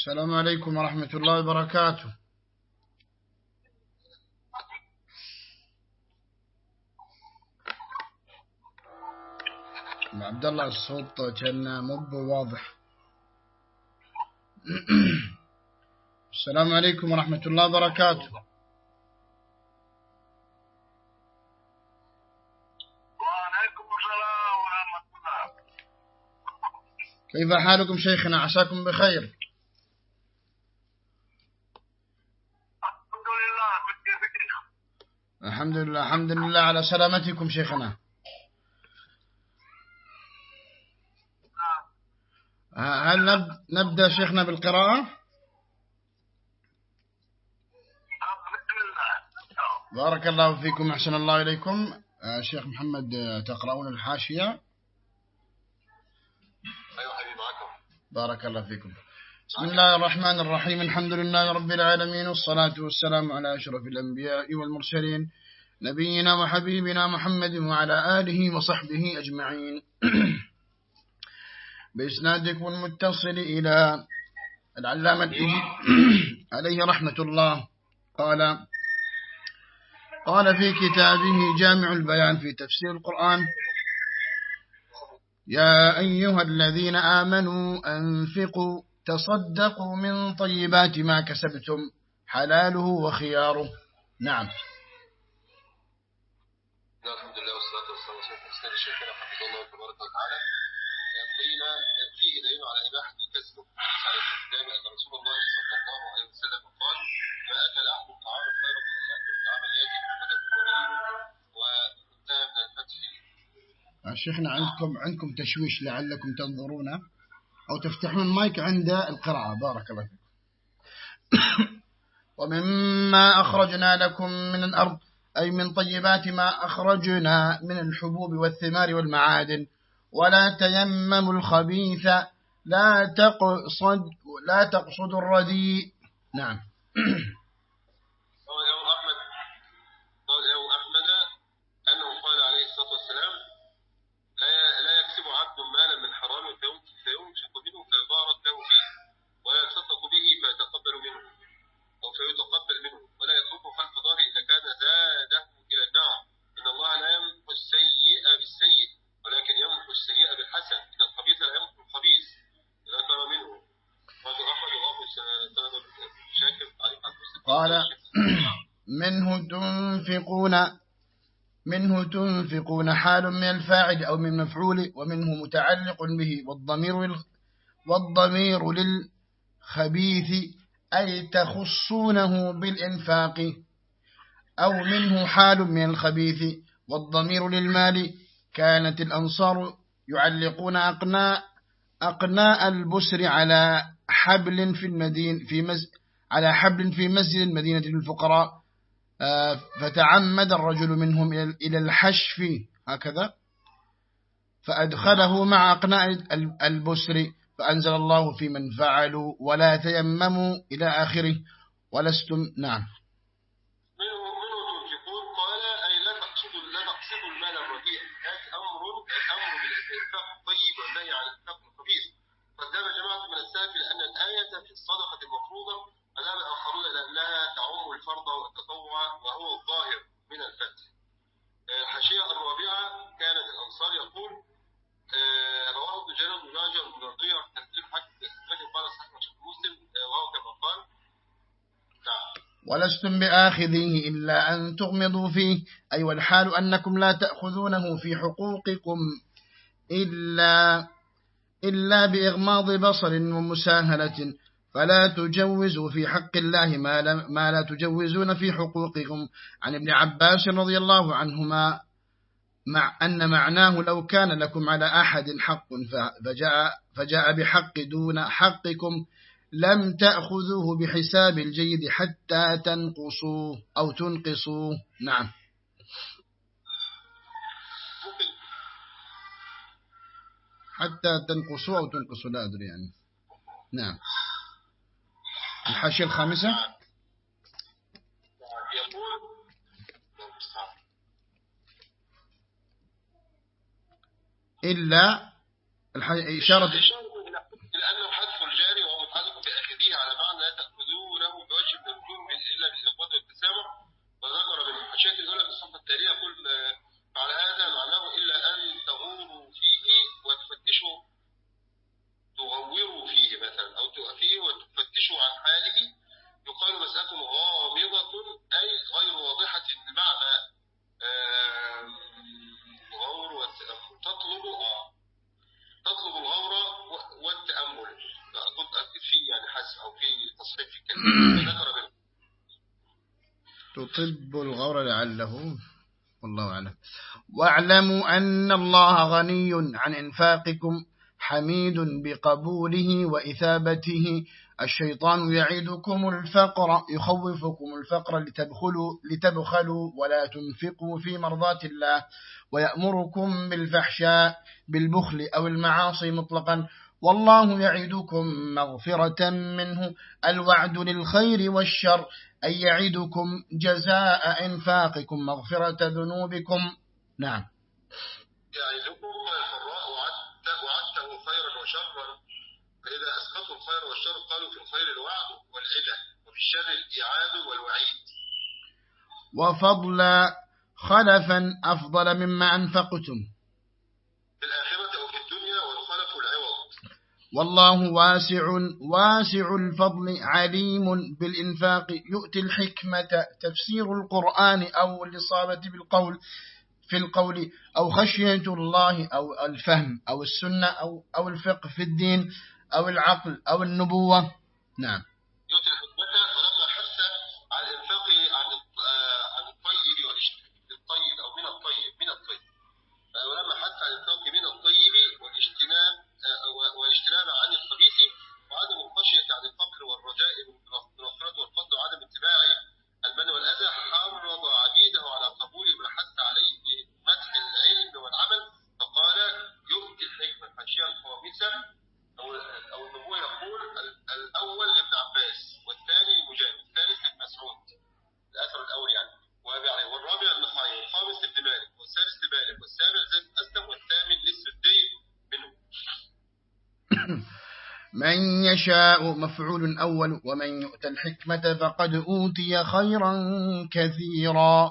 السلام عليكم ورحمة الله وبركاته. عبد الله الصوت كان مو واضح. السلام عليكم ورحمة الله وبركاته. وعليكم السلام ورحمة الله. كيف حالكم شيخنا؟ عساكم بخير الحمد لله كنت بخير الحمد لله الحمد لله على سلامتكم شيخنا. هل نب- نبدأ شيخنا بالقراءة؟ بارك الله فيكم أحسن الله إليكم. آه، شيخ محمد آه، تقرؤون الحاشية؟ معكم بارك الله فيكم. بسم الله الرحمن الرحيم. الحمد لله رب العالمين. والصلاة والسلام على أشرف الأنبياء والمرسلين نبينا وحبيبنا محمد وعلى آله وصحبه أجمعين. بإسنادكم المتصل إلى العلامة عليه رحمة الله. قال قال في كتابه جامع البيان في تفسير القرآن يا أيها الذين آمنوا أنفقوا تصدقوا من طيبات ما كسبتم حلاله وخياره. نعم. الحمد لله والصلاة والسلام على سيدنا شيخنا حفظه الله تبارك وتعالى قيل فيه دليل على إباحة الكسب والحديث على الاستخدام أن رسول الله صلى الله عليه وسلم قال ما أكل أحد طعاما خيرا من أن يأكل يأتي محمد وانتهى من الفتح. شيخنا عندكم عندكم تشويش لعلكم تنظرون. أو تفتحون المايك عند القراءة. بارك الله فيكم ومما أخرجنا لكم من الأرض أي من طيبات ما أخرجنا من الحبوب والثمار والمعادن. ولا تيمموا الخبيث لا تقصد لا تقصد الرديء. نعم روى الإمام أحمد روى الإمام أحمد أنه قال عليه الصلاة والسلام لا لا يكسب عبد مالا من حرام فينفق فينفق منه فيبارك له فيه ولا يتصدق به فيتقبل منه أو فيتقبل منه ولا يتركه خلف ظهره إذا كان زاده إلى النار إن الله لا يمحو السيء بالسيء ولكن يمحو السيء بالحسن إن الخبيث لا يمحو الخبيث إذا كان منه رجل أحمد وأبو سند شاكر تعليق عن مسلم قال منه تنفقون منه تنفقون حال من الفاعل أو من مفعول ومنه متعلق به والضمير والضمير للخبيث أي تخصونه بالإنفاق أو منه حال من الخبيث والضمير للمال كانت الأنصار يعلقون أقناء أقناء البسر على حبل في المدينة في مز على حبل في مسجد المدينة للفقراء آه، فتعمد الرجل منهم إلى الحشف هكذا. فأدخله مع أقناء ال- البسر فأنزل الله في من فعلوا ولا تيمموا إلى آخره ولستم نعم. أنها تعم الفرض والتطوع وهو الظاهر من الفتح. آه، الحاشية الرابعة كانت الأنصار يقول آه، رواه ابن جرير بن ماجه بن رضيع في ترتيب حق لكن قال صحيح مسلم آه، وهو كما قال. نعم. ولستم بآخذيه إلا أن تغمضوا فيه أي والحال أنكم لا تأخذونه في حقوقكم إلا إلا بإغماض بصر ومساهلة. فلا تجوزوا في حق الله ما ما لا تجوزون في حقوقكم. عن ابن عباس رضي الله عنهما مع أن معناه لو كان لكم على أحد حق فجاء, فجاء بحق دون حقكم لم تأخذوه بحساب الجيد حتى تنقصوه أو تنقصوه. نعم. حتى تنقصوه أو تنقصوا لا أدري يعني. نعم. الحاشية الخامسة. إلا إشارة إشارة إلى أنه حذف الجاري وهو متعلق بآخذيه ذكر منه تطب الغور لعله والله أعلم أن الله غني عن إنفاقكم حميد بقبوله وإثابته. الشيطان يعيدكم الفقر يخوفكم الفقر لتبخلوا, لتبخلوا ولا تنفقوا في مرضات الله. ويأمركم بالفحشاء بالبخل أو المعاصي مطلقا. والله يعدكم مغفرة منه. الوعد للخير والشر أن يعدكم جزاء إنفاقكم مغفرة ذنوبكم. نعم. يعدكم الفراء وعدت وعدته خيرا وشرا فإذا أسقطوا الخير والشر قالوا في الخير الوعد والعدة وفي الشر الإعاد والوعيد. وفضل خلفا أفضل مما أنفقتم. في الآخرة أو في الدنيا والخلف العوض والله واسع واسع الفضل عليم بالإنفاق. يؤتي الحكمة تفسير القرآن أو الإصابة بالقول. في القول أو خشية الله أو الفهم أو السنة أو, الفقه في الدين أو العقل أو النبوة. نعم. من يشاء مفعول أول ومن يؤت الحكمة فقد أوتي خيرا كثيرا.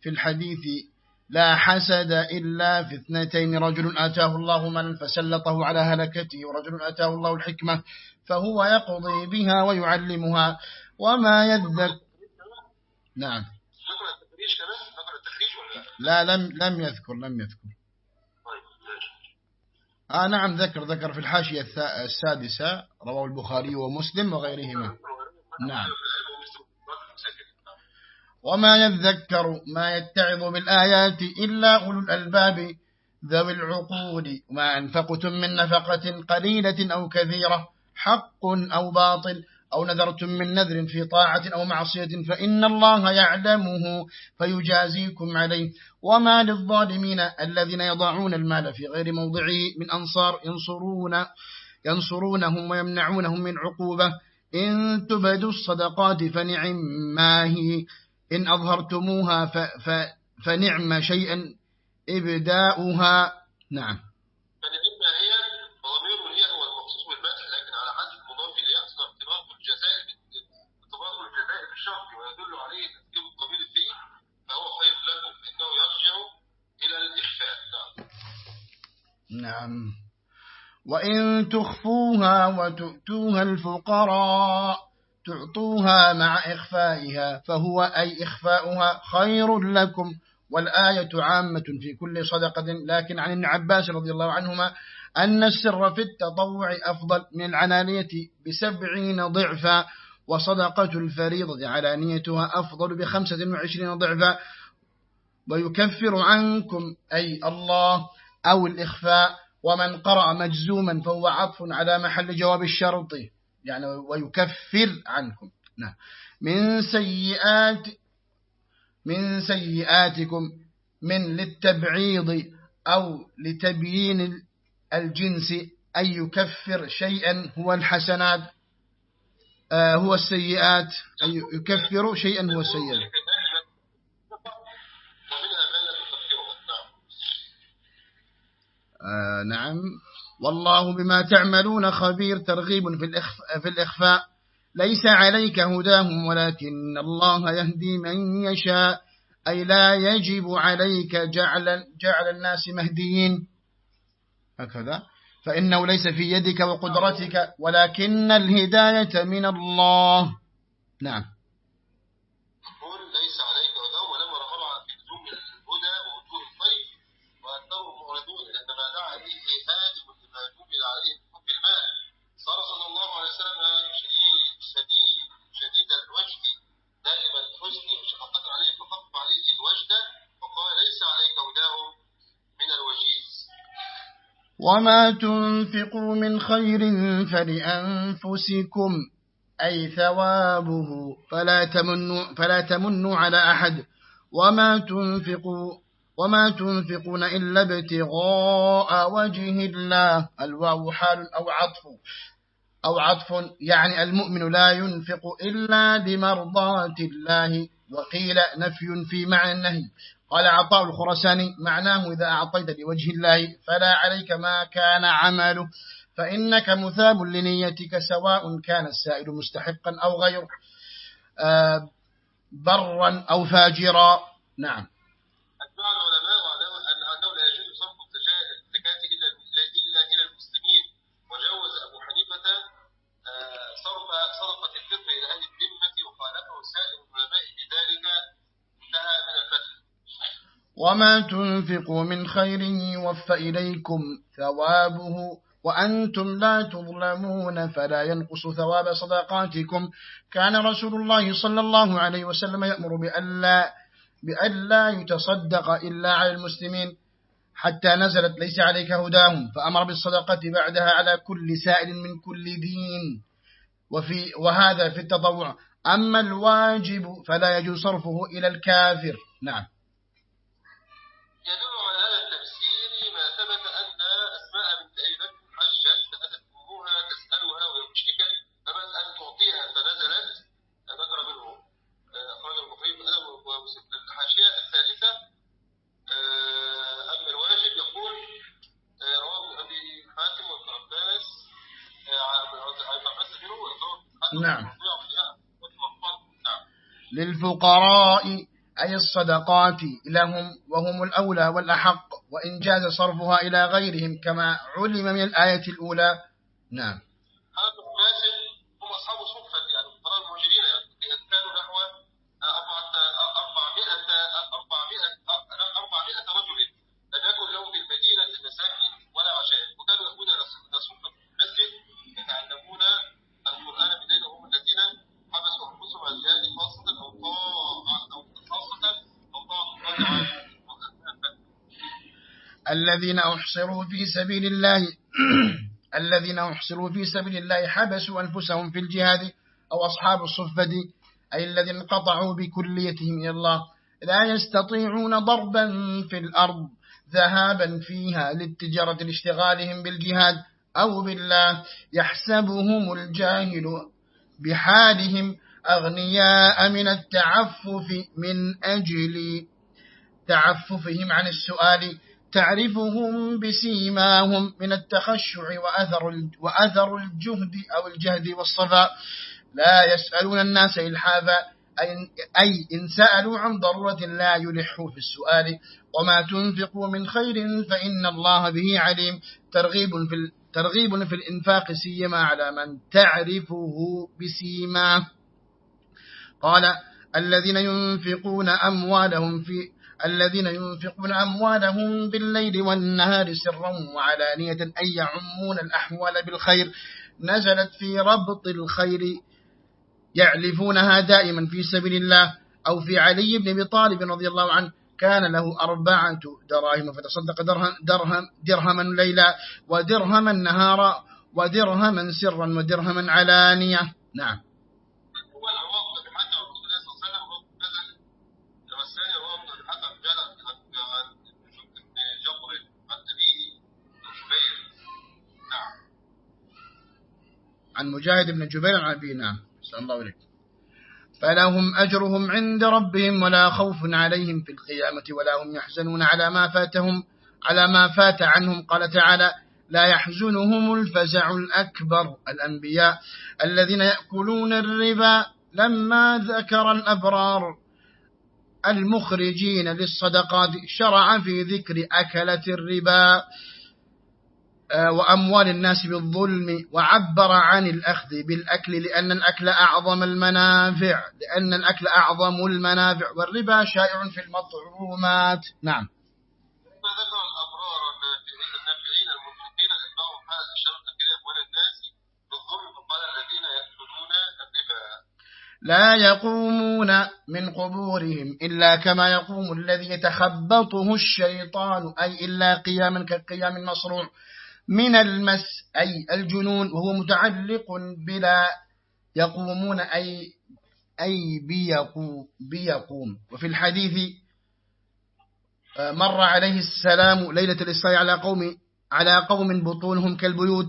في الحديث لا حسد إلا في اثنتين رجل آتاه الله مالا فسلطه على هلكته ورجل آتاه الله الحكمة فهو يقضي بها ويعلمها وما يذكر نعم. لا؟ لم لم يذكر لم يذكر. آه نعم ذكر ذكر في الحاشية السادسة رواه البخاري ومسلم وغيرهما. نعم. وما يذكر ما يتعظ بالآيات إلا أولو الألباب ذوي العقول. وما أنفقتم من نفقة قليلة أو كثيرة حق أو باطل أو نذرتم من نذر في طاعة أو معصية فإن الله يعلمه فيجازيكم عليه. وما للظالمين الذين يضعون المال في غير موضعه من أنصار ينصرون ينصرونهم ويمنعونهم من عقوبة. إن تبدوا الصدقات فنعم ما هي. إن أظهرتموها فنعم شيئا إبداؤها. نعم. نعم. وإن تخفوها وتؤتوها الفقراء تعطوها مع إخفائها فهو أي إخفاؤها خير لكم. والآية عامة في كل صدقة لكن عن ابن عباس رضي الله عنهما أن السر في التطوع أفضل من العنانية بسبعين ضعفا وصدقة الفريضة علانيتها أفضل بخمسة وعشرين ضعفا. ويكفر عنكم أي الله أو الإخفاء ومن قرأ مجزوما فهو عطف على محل جواب الشرط. يعني ويكفر عنكم. نعم. من سيئات من سيئاتكم من للتبعيض أو لتبيين الجنس أن يكفر شيئا هو الحسنات. آه هو السيئات أن يكفر شيئا هو السيئات. نعم. والله بما تعملون خبير ترغيب في الإخفاء, في الإخفاء. ليس عليك هداهم ولكن الله يهدي من يشاء. أي لا يجب عليك جعل, جعل الناس مهديين. هكذا. فإنه ليس في يدك وقدرتك ولكن الهداية من الله. نعم يقول ليس عليك هداه ولما رغب في لزوم الهدى ووجوه الخير وأنهم معرضون لأن ما دعا إليه هادم لما جبل عليه من حب المال صار صلى الله عليه وسلم شديد شديد وما تنفقوا من خير فلأنفسكم أي ثوابه فلا تمنوا, فلا تمنوا على أحد وما تنفقوا وما تنفقون إلا ابتغاء وجه الله الواو حال أو عطف أو عطف يعني المؤمن لا ينفق إلا بمرضاة الله وقيل نفي في معنى النهي قال عطاء الخرساني معناه إذا أعطيت لوجه الله فلا عليك ما كان عمله فإنك مثاب لنيتك سواء كان السائل مستحقا أو غير آه، برا أو فاجرا. نعم. وما تنفقوا من خير يوفى إليكم ثوابه وأنتم لا تظلمون فلا ينقص ثواب صدقاتكم. كان رسول الله صلى الله عليه وسلم يأمر بألا, بألا يتصدق إلا على المسلمين حتى نزلت ليس عليك هداهم فأمر بالصدقة بعدها على كل سائل من كل دين. وفي وهذا في التطوع. أما الواجب فلا يجوز صرفه إلى الكافر. نعم. نعم. للفقراء أي الصدقات لهم وهم الأولى والأحق وإن جاز صرفها إلى غيرهم كما علم من الآية الأولى. نعم. الذين أحصروا في سبيل الله الذين أحصروا في سبيل الله حبسوا أنفسهم في الجهاد أو أصحاب الصفة أي الذين انقطعوا بكليتهم إلى الله. لا يستطيعون ضربا في الأرض ذهابا فيها للتجارة لاشتغالهم بالجهاد أو بالله يحسبهم الجاهل بحالهم أغنياء من التعفف من أجل تعففهم عن السؤال تعرفهم بسيماهم من التخشع وأثر, وأثر الجهد أو الجهد والصفاء. لا يسألون الناس إلحافا أي إن سألوا عن ضرورة لا يلحوا في السؤال. وما تنفقوا من خير فإن الله به عليم. ترغيب في ترغيب في الإنفاق سيما على من تعرفه بسيماه. قال الذين ينفقون أموالهم في الذين ينفقون أموالهم بالليل والنهار سرا وعلانية أن يعمون الأحوال بالخير. نزلت في ربط الخير يعلفونها دائما في سبيل الله. أو في علي بن أبي طالب رضي الله عنه كان له أربعة دراهم فتصدق درهم, درهم درهما ليلا ودرهما نهارا ودرهما سرا ودرهما علانية. نعم. عن مجاهد بن جبير عن أبي نعم. سأل الله عليك فلهم أجرهم عند ربهم ولا خوف عليهم في القيامة ولا هم يحزنون على ما فاتهم على ما فات عنهم. قال تعالى لا يحزنهم الفزع الأكبر. الأنبياء الذين يأكلون الربا لما ذكر الأبرار المخرجين للصدقات شرع في ذكر أكلة الربا. وأموال الناس بالظلم وعبر عن الأخذ بالأكل لأن الأكل أعظم المنافع لأن الأكل أعظم المنافع. والربا شائع في المطعومات. نعم. لا يقومون من قبورهم إلا كما يقوم الذي يتخبطه الشيطان أي إلا قياما كقيام المصروع من المس أي الجنون وهو متعلق بلا يقومون أي أي بيقوم, بيقوم. وفي الحديث آه، مر عليه السلام ليلة الإسراء على قوم على قوم بطونهم كالبيوت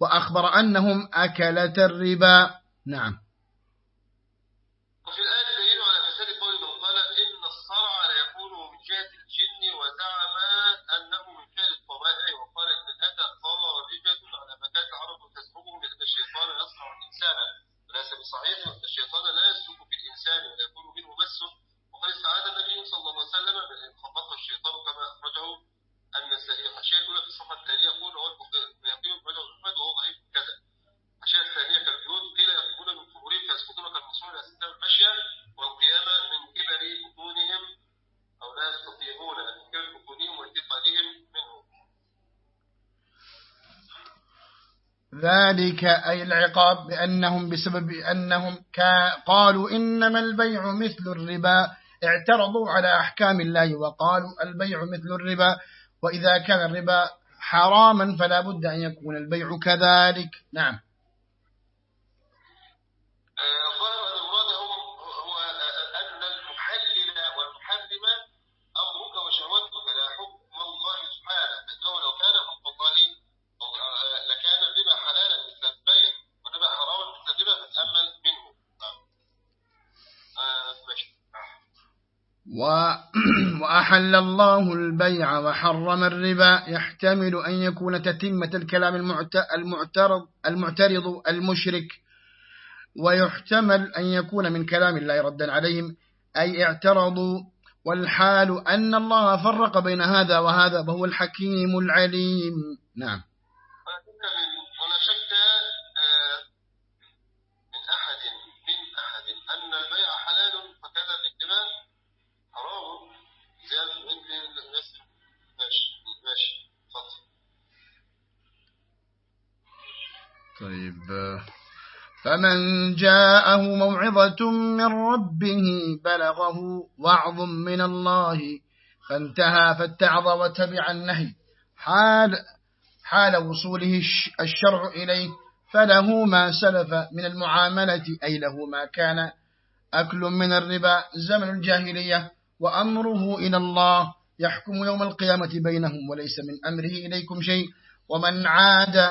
وأخبر أنهم أكلة الربا. نعم. وفي الآية دليل على فساد قول من قال إن الصرع لا يكون من جهة الجن وزعم أنه من جهة الطبائع وقال إن الأتى خارجة على مكان العرب تسبقه لأن الشيطان يصنع الإنسان وليس بصحيح أن الشيطان لا يسلك في الإنسان ولا يكون منه مس وقد استعاذ النبي صلى الله عليه وسلم من إن خبطه الشيطان كما أخرجه النسائي الشيء الأولى في الصفحة الثانية يقول هو البخاري رجل أحمد وهو ضعيف كذا الأشياء الثانية كالبيوت قيل يخرجون من قبورهم فيسقطون كالمصور إلى ستة المشية والقيامة من كبر بطونهم أو لا يستطيعون من كبر بطونهم وانتقالهم منه ذلك أي العقاب بأنهم بسبب أنهم قالوا إنما البيع مثل الربا. اعترضوا على أحكام الله وقالوا البيع مثل الربا وإذا كان الربا حراما فلا بد أن يكون البيع كذلك. نعم. وأحل الله البيع وحرم الربا. يحتمل أن يكون تتمة الكلام المعترض, المعترض المشرك. ويحتمل أن يكون من كلام الله ردا عليهم. أي اعترضوا. والحال أن الله فرق بين هذا وهذا وهو الحكيم العليم. نعم. طيب. فمن جاءه موعظة من ربه بلغه وعظ من الله فانتهى فاتعظ وتبع النهي. حال حال وصوله الشرع إليه فله ما سلف من المعاملة أي له ما كان أكل من الربا زمن الجاهلية وأمره إلى الله يحكم يوم القيامة بينهم وليس من أمره إليكم شيء. ومن عاد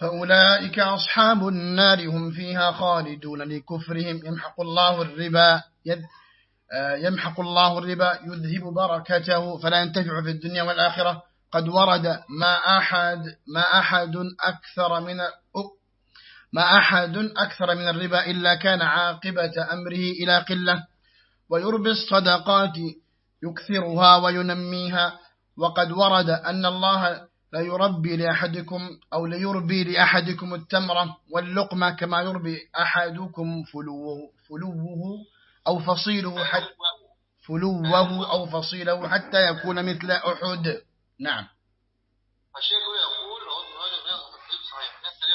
فأولئك أصحاب النار هم فيها خالدون لكفرهم. يمحق الله الربا آه، يمحق الله الربا يذهب بركته. فلا ينتفع في الدنيا والآخرة. قد ورد ما أحد ما أحد أكثر من ما أحد أكثر من الربا إلا كان عاقبة أمره إلى قلة. ويربي الصدقات يكثرها وينميها. وقد ورد أن الله لا يربي لأحدكم أو ليربي لأحدكم التمرة واللقمة كما يربي أحدكم فلوه, فلوه أو فصيله حتى فلوه أو فصيله حتى يكون مثل أحد. نعم. الشيخ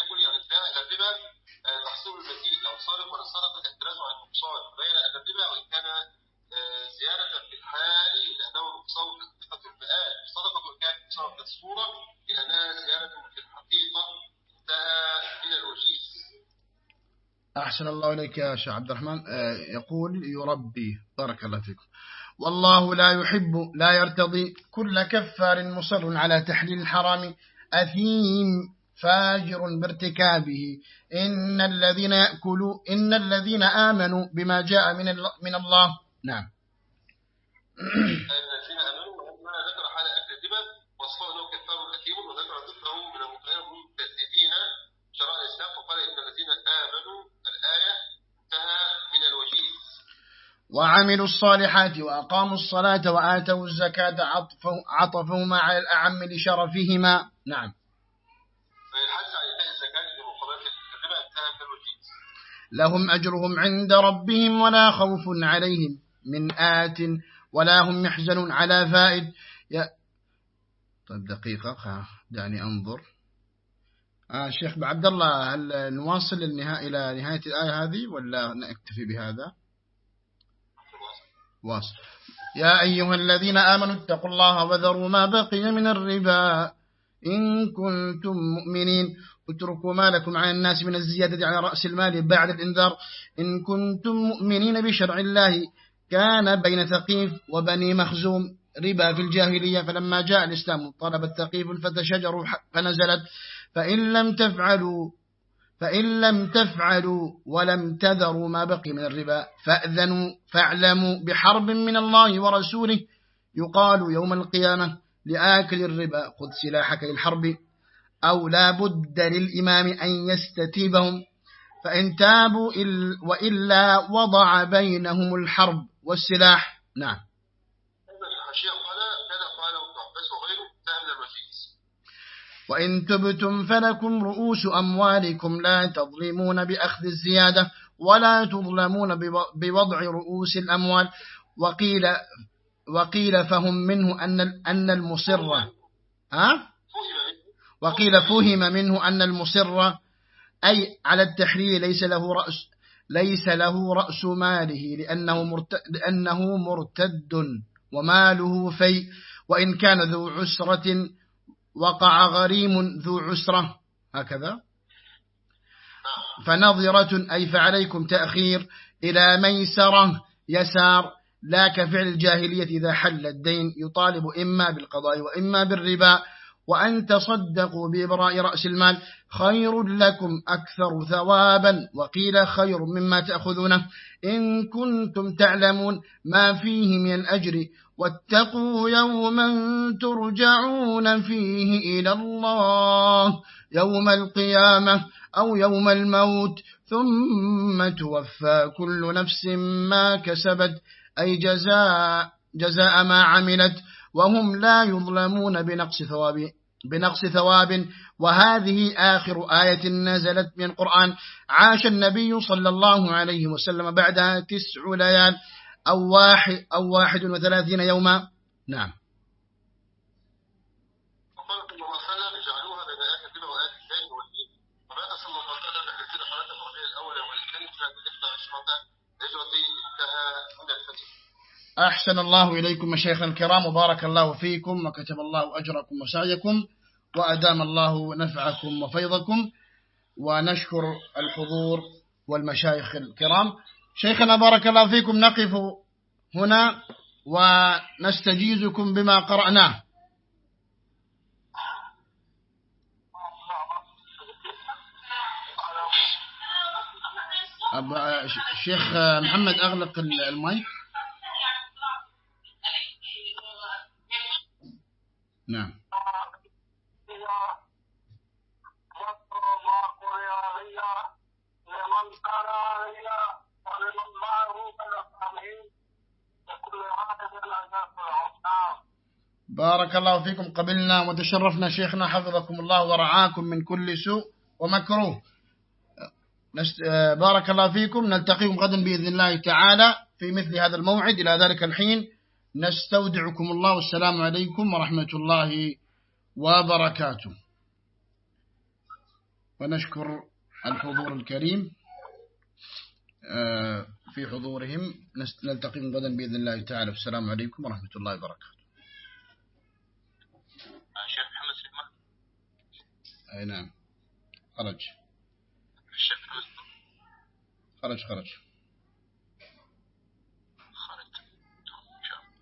يقول يعني محصول المزيد ولا الاحتراز بين أن وإن كان زيادة في الحال لأنه نقصان صارت الصورة إلى أنها زيارة في الحقيقة انتهى من الوجيز. أحسن الله إليك يا شيخ عبد الرحمن. آه، يقول يربي بارك الله فيكم والله لا يحب لا يرتضي كل كفار مصر على تحليل الحرام أثيم فاجر بارتكابه. إن الذين يأكلوا إن الذين آمنوا بما جاء من من الله. نعم. وعملوا الصالحات وأقاموا الصلاة وآتوا الزكاة عطفوا عطفهما على الأعم لشرفهما. نعم. الوجيز لهم أجرهم عند ربهم ولا خوف عليهم من آت ولا هم يحزنون على فائد. يا طيب دقيقة دعني أنظر. آه شيخ عبد الله هل نواصل النهاية إلى نهاية الآية هذه ولا نكتفي بهذا؟ واصل يا أيها الذين آمنوا اتقوا الله وذروا ما بقي من الربا إن كنتم مؤمنين. اتركوا ما لكم عن الناس من الزيادة على رأس المال بعد الإنذار. إن كنتم مؤمنين بشرع الله كان بين ثقيف وبني مخزوم. ربا في الجاهلية فلما جاء الإسلام طلب الثقيف فتشجروا ح- فنزلت. فإن لم تفعلوا فإن لم تفعلوا ولم تذروا ما بقي من الربا فأذنوا فاعلموا بحرب من الله ورسوله. يقال يوم القيامة لآكل الربا خذ سلاحك للحرب أو لا بد للإمام أن يستتيبهم. فإن تابوا إل وإلا وضع بينهم الحرب والسلاح. نعم هذا الحاشيه قال كذا قال ابن عباس وغيره انتهى من الوجيز وإن تبتم فلكم رؤوس أموالكم لا تظلمون بأخذ الزيادة ولا تظلمون بو- بوضع رؤوس الأموال. وقيل وقيل فهم منه أن أن المصر ها؟ وقيل فهم منه أن المصر أي على التحليل ليس له رأس ليس له رأس ماله لأنه لأنه مرتد وماله في وإن كان ذو عسرة وقع غريم ذو عسرة. هكذا. فنظرة أي فعليكم تأخير إلى ميسرة يسار. لا كفعل الجاهلية إذا حل الدين يطالب إما بالقضاء وإما بالربا. وأن تصدقوا بإبراء رأس المال خير لكم أكثر ثوابا وقيل خير مما تأخذونه إن كنتم تعلمون ما فيه من الأجر واتقوا يوما ترجعون فيه إلى الله يوم القيامة أو يوم الموت ثم توفى كل نفس ما كسبت أي جزاء جزاء ما عملت وهم لا يظلمون بنقص ثواب بنقص ثواب. وهذه آخر آية نزلت من القرآن. عاش النبي صلى الله عليه وسلم بعدها تسع ليال أو واحد, أو واحد وثلاثين يوما. نعم. وقال صلى الله عليه وسلم اجعلوها بين آيات الربا وآيات الدين والدين. ومات صلى الله عليه وسلم الذين خلت الربيع الأول والثاني سنة 11 هجرة انتهى أحسن الله إليكم مشايخنا الكرام وبارك الله فيكم وكتب الله أجركم وسعيكم وأدام الله نفعكم وفيضكم ونشكر الحضور والمشايخ الكرام. شيخنا بارك الله فيكم نقف هنا ونستجيزكم بما قرأناه. شيخ محمد أغلق المايك. نعم. بارك الله فيكم. قبلنا وتشرفنا شيخنا حفظكم الله ورعاكم من كل سوء ومكروه. آه، بارك الله فيكم. نلتقيكم غدا بإذن الله تعالى في مثل هذا الموعد. إلى ذلك الحين. نستودعكم الله. والسلام عليكم ورحمة الله وبركاته. ونشكر الحضور الكريم آه، في حضورهم. نلتقيكم غدا بإذن الله تعالى. والسلام عليكم ورحمة الله وبركاته. الشيخ محمد سليمان. أي نعم. خرج. الشيخ محمد. خرج خرج خرج إن شاء الله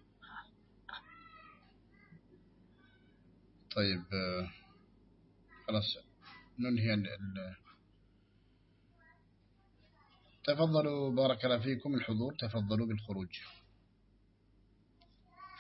طيب آه، خلاص ننهي ال... ال... تفضلوا بارك الله فيكم الحضور تفضلوا بالخروج.